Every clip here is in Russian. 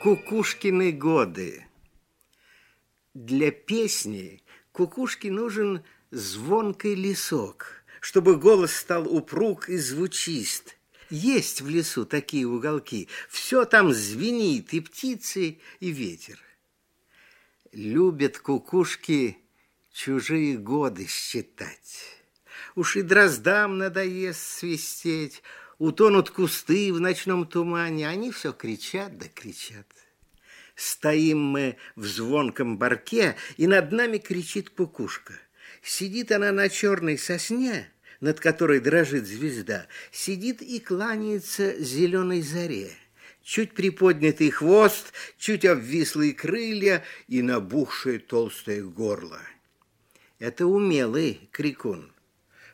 Кукушкины годы. Для песни кукушке нужен звонкий лесок, чтобы голос стал упруг и звучист. Есть в лесу такие уголки, все там звенит, и птицы, и ветер. Любят кукушки чужие годы считать. Уж и дроздам надоест свистеть, утонут кусты в ночном тумане, они все кричат да кричат. Стоим мы в звонком барке, и над нами кричит кукушка. Сидит она на черной сосне, над которой дрожит звезда, сидит и кланяется зеленой заре. Чуть приподнятый хвост, чуть обвислые крылья и набухшее толстое горло. Это умелый крикун.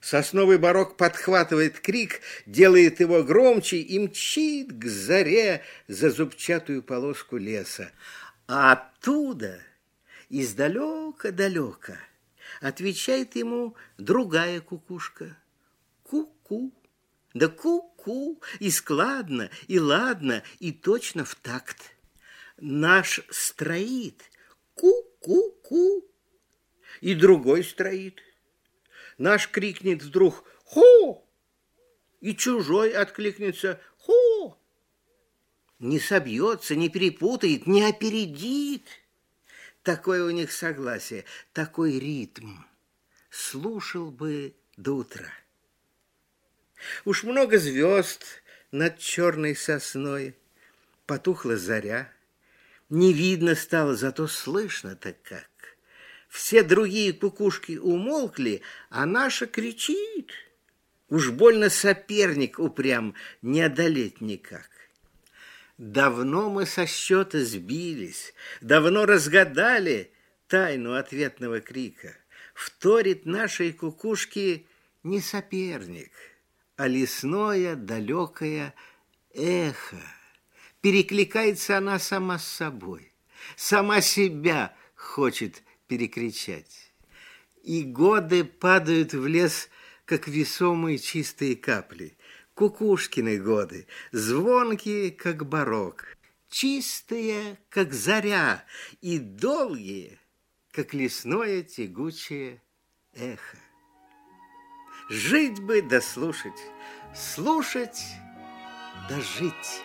Сосновый барок подхватывает крик, делает его громче и мчит к заре за зубчатую полоску леса. А оттуда, издалека-далека, отвечает ему другая кукушка. Ку-ку, да ку-ку, и складно, и ладно, и точно в такт. Наш строит ку-ку-ку, и другой строит – Наш крикнет вдруг «Хо!» и чужой откликнется «Хо!» Не собьется, не перепутает, не опередит. Такое у них согласие, такой ритм. Слушал бы до утра. Уж много звезд над черной сосной. Потухла заря. Не видно стало, зато слышно-то как. Все другие кукушки умолкли, а наша кричит. Уж больно соперник упрям, не одолеть никак. Давно мы со счета сбились, давно разгадали тайну ответного крика. Вторит нашей кукушке не соперник, а лесное далекое эхо. Перекликается она сама с собой, сама себя хочет перекричать. И годы падают в лес, как весомые чистые капли. Кукушкины годы, звонкие, как барок, чистые, как заря, и долгие, как лесное тягучее эхо. Жить бы да слушать, слушать да жить.